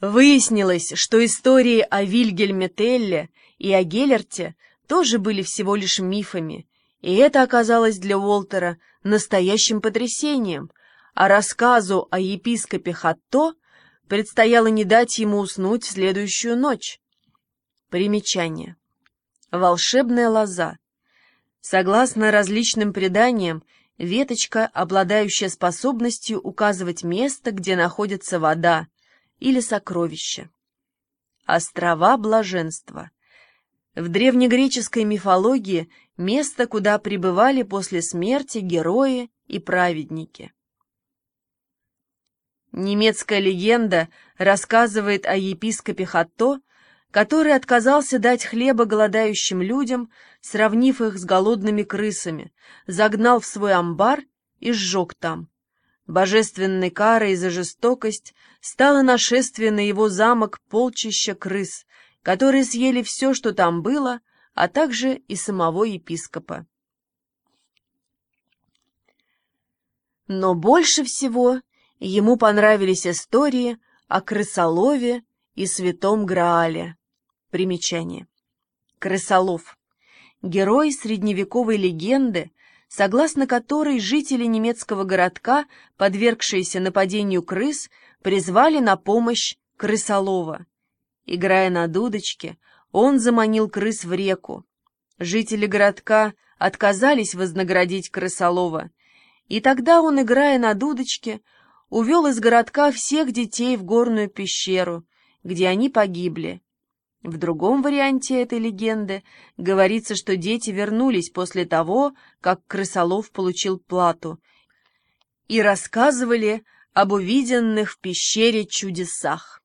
Выяснилось, что истории о Вильгельме Телле и о Геллерте тоже были всего лишь мифами, и это оказалось для Уолтера настоящим потрясением, а рассказу о епископе Хатто предстояло не дать ему уснуть в следующую ночь. Примечание. Волшебная лоза. Согласно различным преданиям, веточка, обладающая способностью указывать место, где находится вода, или сокровище. Острова блаженства. В древнегреческой мифологии место, куда прибывали после смерти герои и праведники. Немецкая легенда рассказывает о епископе Хатто, который отказался дать хлеба голодающим людям, сравнив их с голодными крысами, загнал в свой амбар и сжег там. Божественной карой за жестокость стало нашествие на его замок полчища крыс, которые съели все, что там было, а также и самого епископа. Но больше всего ему понравились истории о крысолове и святом Граале. Примечание. Крысолов. Герой средневековой легенды, согласно которой жители немецкого городка, подвергшиеся нападению крыс, призвали на помощь крысолова. Играя на дудочке, он заманил крыс в реку. Жители городка отказались вознаградить крысолова, и тогда он, играя на дудочке, увел из городка всех детей в горную пещеру, где они погибли. В другом варианте этой легенды говорится, что дети вернулись после того, как крысолов получил плату, и рассказывали об увиденных в пещере чудесах.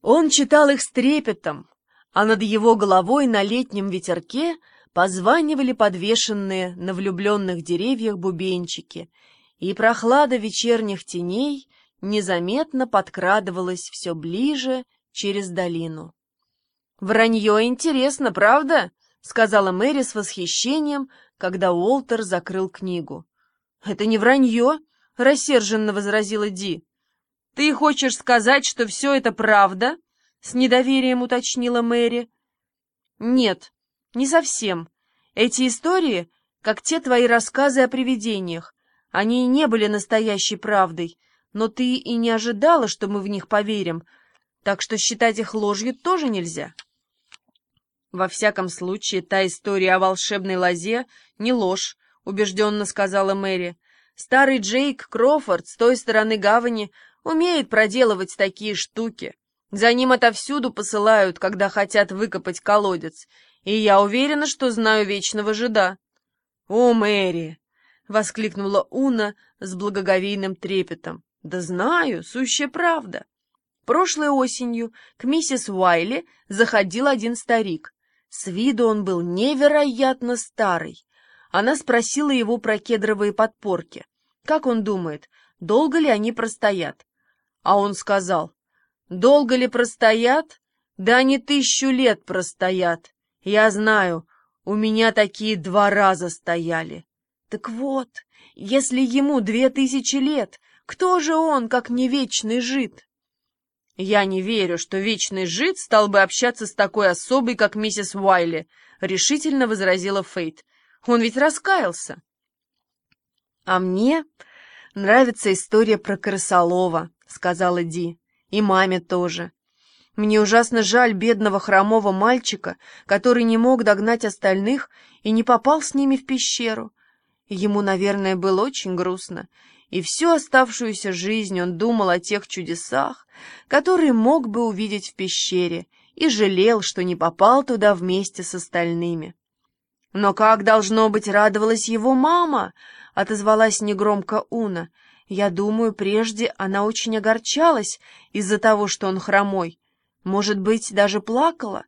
Он читал их с трепетом, а над его головой на летнем ветерке позванивали подвешенные на влюбленных деревьях бубенчики, и прохлада вечерних теней незаметно подкрадывалась все ближе через долину. «Вранье интересно, правда?» — сказала Мэри с восхищением, когда Уолтер закрыл книгу. «Это не вранье», — рассерженно возразила Ди. «Ты хочешь сказать, что все это правда?» — с недоверием уточнила Мэри. «Нет, не совсем. Эти истории, как те твои рассказы о привидениях, они не были настоящей правдой, но ты и не ожидала, что мы в них поверим, так что считать их ложью тоже нельзя. Во всяком случае, та история о волшебной лозе не ложь, убежденно сказала Мэри. Старый Джейк Крофорд с той стороны гавани умеет проделывать такие штуки. За ним отовсюду посылают, когда хотят выкопать колодец, и я уверена, что знаю вечного жида. — О, Мэри! — воскликнула Уна с благоговейным трепетом. — Да знаю, сущая правда. Прошлой осенью к миссис Уайли заходил один старик. С виду он был невероятно старый. Она спросила его про кедровые подпорки. Как он думает, долго ли они простоят? А он сказал, долго ли простоят? Да они тысячу лет простоят. Я знаю, у меня такие два раза стояли. Так вот, если ему две тысячи лет, кто же он, как не вечный жид? «Я не верю, что вечный жид стал бы общаться с такой особой, как миссис Уайли», — решительно возразила Фейт. «Он ведь раскаялся». «А мне нравится история про крысолова», — сказала Ди. «И маме тоже. Мне ужасно жаль бедного хромого мальчика, который не мог догнать остальных и не попал с ними в пещеру. Ему, наверное, было очень грустно, и всю оставшуюся жизнь он думал о тех чудесах, которые мог бы увидеть в пещере, и жалел, что не попал туда вместе с остальными. «Но как, должно быть, радовалась его мама?» — отозвалась негромко Уна. «Я думаю, прежде она очень огорчалась из-за того, что он хромой. Может быть, даже плакала.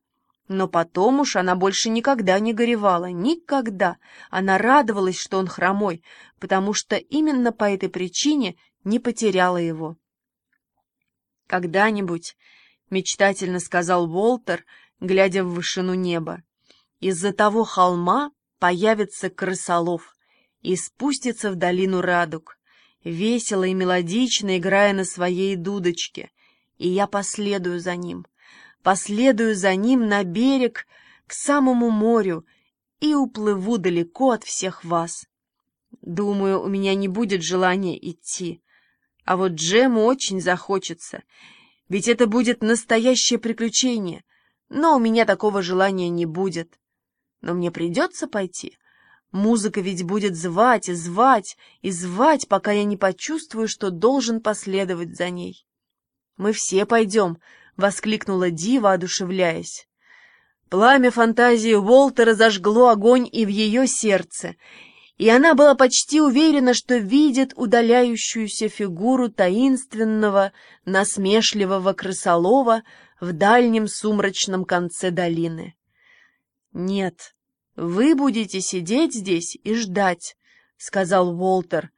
Но потом уж она больше никогда не горевала, никогда. Она радовалась, что он хромой, потому что именно по этой причине не потеряла его. «Когда-нибудь», — мечтательно сказал Уолтер, глядя в вышину неба, «из-за того холма появится крысолов и спустится в долину радуг. весело и мелодично играя на своей дудочке, и я последую за ним, последую за ним на берег к самому морю и уплыву далеко от всех вас. Думаю, у меня не будет желания идти, а вот Джему очень захочется, ведь это будет настоящее приключение, но у меня такого желания не будет. Но мне придется пойти. Музыка ведь будет звать и звать и звать, пока я не почувствую, что должен последовать за ней. «Мы все пойдем», — воскликнула Ди, воодушевляясь. Пламя фантазии Уолтера зажгло огонь и в ее сердце, и она была почти уверена, что видит удаляющуюся фигуру таинственного, насмешливого крысолова в дальнем сумрачном конце долины. «Нет, вы будете сидеть здесь и ждать», — сказал Уолтер.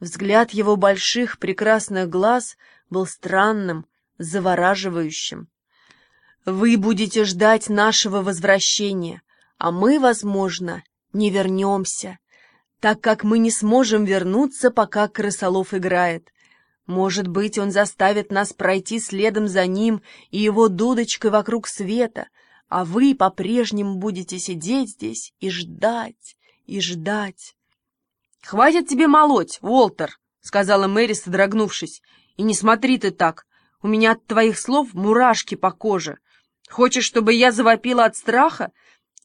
Взгляд его больших прекрасных глаз был странным, завораживающим. «Вы будете ждать нашего возвращения, а мы, возможно, не вернемся» так как мы не сможем вернуться, пока крысолов играет. Может быть, он заставит нас пройти следом за ним и его дудочкой вокруг света, а вы по-прежнему будете сидеть здесь и ждать, и ждать. — Хватит тебе молоть, Уолтер, — сказала Мэри, содрогнувшись. — И не смотри ты так. У меня от твоих слов мурашки по коже. Хочешь, чтобы я завопила от страха?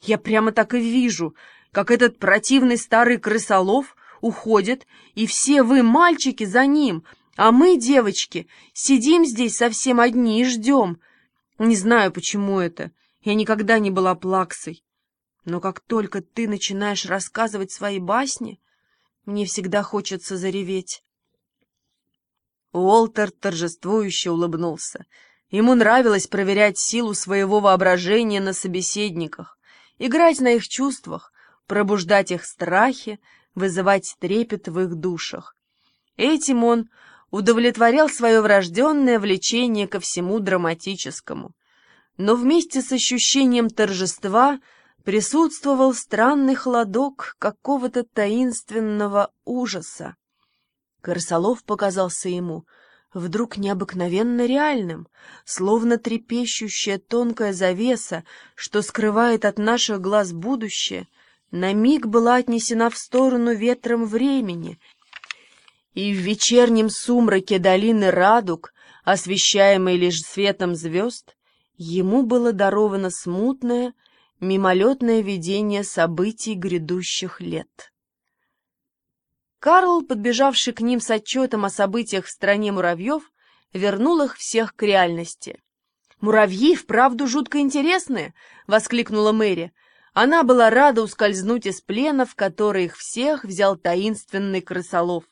Я прямо так и вижу, как этот противный старый крысолов уходит, и все вы, мальчики, за ним, а мы, девочки, сидим здесь совсем одни и ждем. Не знаю, почему это. Я никогда не была плаксой. Но как только ты начинаешь рассказывать свои басни, мне всегда хочется зареветь. Уолтер торжествующе улыбнулся. Ему нравилось проверять силу своего воображения на собеседниках, играть на их чувствах, пробуждать их страхи, вызывать трепет в их душах. Этим он удовлетворял свое врожденное влечение ко всему драматическому. Но вместе с ощущением торжества присутствовал странный холодок какого-то таинственного ужаса. Корсолов показался ему вдруг необыкновенно реальным, словно трепещущая тонкая завеса, что скрывает от наших глаз будущее — на миг была отнесена в сторону ветром времени, и в вечернем сумраке долины Радуг, освещаемой лишь светом звезд, ему было даровано смутное, мимолетное видение событий грядущих лет. Карл, подбежавший к ним с отчетом о событиях в стране муравьев, вернул их всех к реальности. «Муравьи вправду жутко интересные!» — воскликнула Мэри — она была рада ускользнуть из плена, в который их всех взял таинственный крысолов.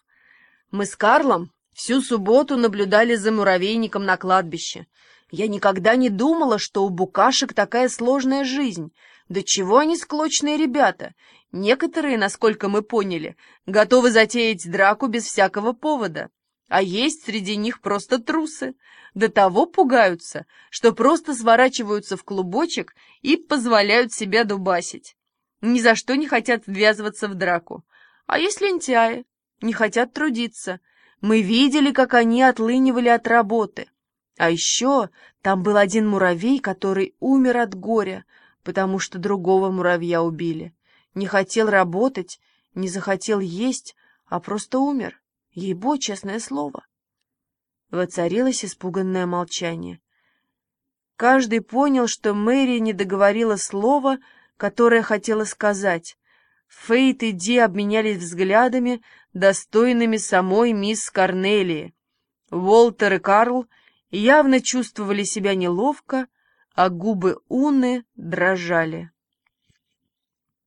Мы с Карлом всю субботу наблюдали за муравейником на кладбище. Я никогда не думала, что у букашек такая сложная жизнь. Да чего они склочные ребята? Некоторые, насколько мы поняли, готовы затеять драку без всякого повода. А есть среди них просто трусы. До того пугаются, что просто сворачиваются в клубочек и позволяют себя дубасить. Ни за что не хотят ввязываться в драку. А есть лентяи, не хотят трудиться. Мы видели, как они отлынивали от работы. А еще там был один муравей, который умер от горя, потому что другого муравья убили. Не хотел работать, не захотел есть, а просто умер. Ей-бо, честное слово. Воцарилось испуганное молчание. Каждый понял, что Мэри не договорила слова, которое хотела сказать. Фейт и Ди обменялись взглядами, достойными самой мисс Корнелии. Уолтер и Карл явно чувствовали себя неловко, а губы Уны дрожали.